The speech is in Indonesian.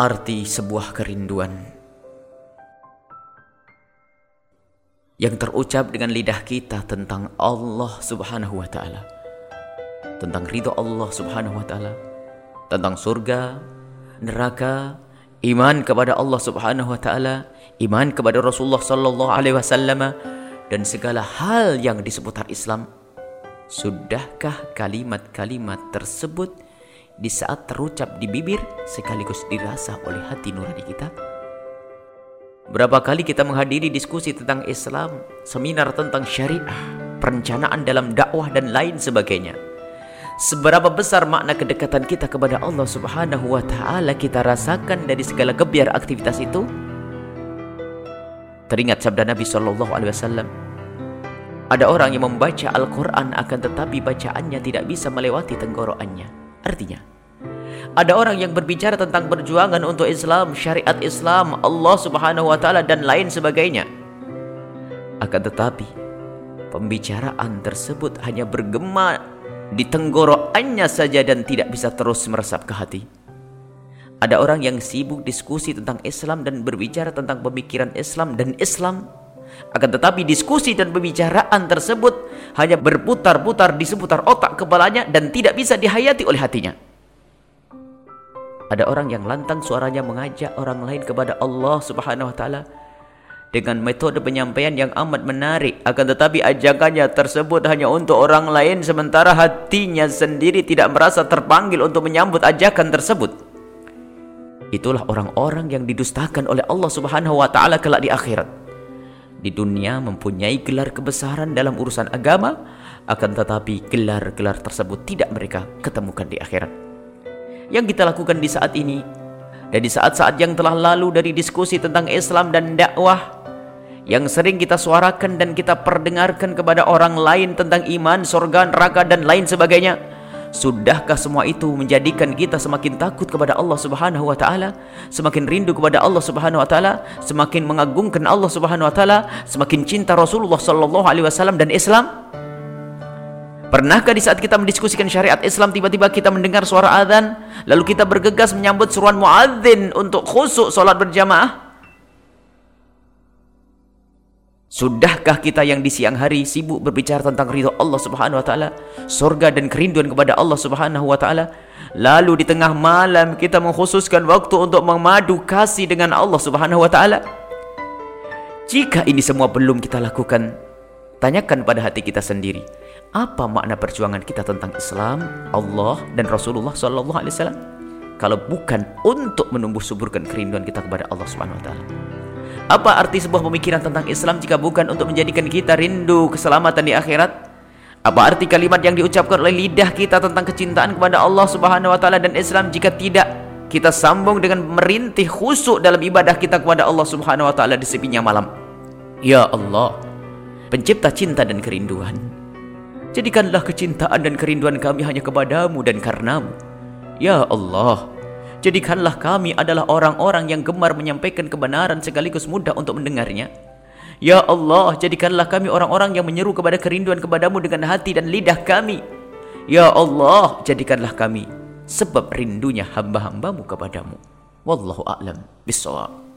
arti sebuah kerinduan yang terucap dengan lidah kita tentang Allah Subhanahu wa taala. Tentang ridho Allah Subhanahu wa taala, tentang surga, neraka, iman kepada Allah Subhanahu wa taala, iman kepada Rasulullah sallallahu alaihi wasallam dan segala hal yang di seputar Islam. Sudahkah kalimat-kalimat tersebut di saat terucap di bibir sekaligus dirasa oleh hati nurani kita? Berapa kali kita menghadiri diskusi tentang Islam, seminar tentang syariah, perencanaan dalam dakwah dan lain sebagainya. Seberapa besar makna kedekatan kita kepada Allah Subhanahu wa taala kita rasakan dari segala gebiar aktivitas itu? Teringat sabda Nabi sallallahu alaihi wasallam, ada orang yang membaca Al-Quran akan tetapi bacaannya tidak bisa melewati tenggorokannya. Artinya, ada orang yang berbicara tentang perjuangan untuk Islam, syariat Islam, Allah Subhanahu wa taala dan lain sebagainya. Akan tetapi, pembicaraan tersebut hanya bergema di tenggorokannya saja dan tidak bisa terus meresap ke hati. Ada orang yang sibuk diskusi tentang Islam dan berbicara tentang pemikiran Islam dan Islam akan tetapi diskusi dan pembicaraan tersebut hanya berputar-putar di seputar otak kepalanya dan tidak bisa dihayati oleh hatinya. Ada orang yang lantang suaranya mengajak orang lain kepada Allah Subhanahu wa taala dengan metode penyampaian yang amat menarik. Akan tetapi ajakannya tersebut hanya untuk orang lain sementara hatinya sendiri tidak merasa terpanggil untuk menyambut ajakan tersebut. Itulah orang-orang yang didustakan oleh Allah Subhanahu wa taala kelak di akhirat. Di dunia mempunyai gelar kebesaran dalam urusan agama akan tetapi gelar-gelar tersebut tidak mereka ketemukan di akhirat yang kita lakukan di saat ini dan di saat-saat yang telah lalu dari diskusi tentang Islam dan dakwah yang sering kita suarakan dan kita perdengarkan kepada orang lain tentang iman, surga, neraka dan lain sebagainya Sudahkah semua itu menjadikan kita semakin takut kepada Allah Subhanahu wa taala, semakin rindu kepada Allah Subhanahu wa taala, semakin mengagungkan Allah Subhanahu wa taala, semakin cinta Rasulullah sallallahu alaihi wasallam dan Islam? Pernahkah di saat kita mendiskusikan syariat Islam tiba-tiba kita mendengar suara azan lalu kita bergegas menyambut seruan muadzin untuk khusuk salat berjamaah? Sudahkah kita yang di siang hari sibuk berbicara tentang ridho Allah Subhanahu wa taala, surga dan kerinduan kepada Allah Subhanahu wa taala, lalu di tengah malam kita mengkhususkan waktu untuk memadu kasih dengan Allah Subhanahu wa taala? Jika ini semua belum kita lakukan, tanyakan pada hati kita sendiri, apa makna perjuangan kita tentang Islam, Allah dan Rasulullah sallallahu alaihi wasallam? Kalau bukan untuk menumbuh suburkan kerinduan kita kepada Allah Subhanahu wa taala. Apa arti sebuah pemikiran tentang Islam jika bukan untuk menjadikan kita rindu keselamatan di akhirat? Apa arti kalimat yang diucapkan oleh lidah kita tentang kecintaan kepada Allah Subhanahu wa taala dan Islam jika tidak kita sambung dengan merintih khusuk dalam ibadah kita kepada Allah Subhanahu wa taala di sepinya malam? Ya Allah, pencipta cinta dan kerinduan. Jadikanlah kecintaan dan kerinduan kami hanya kepadamu dan karenamu. Ya Allah, Jadikanlah kami adalah orang-orang yang gemar menyampaikan kebenaran sekaligus mudah untuk mendengarnya. Ya Allah, jadikanlah kami orang-orang yang menyeru kepada kerinduan kepadamu dengan hati dan lidah kami. Ya Allah, jadikanlah kami sebab rindunya hamba-hambamu kepadamu. Wallahu a'lam bishawab.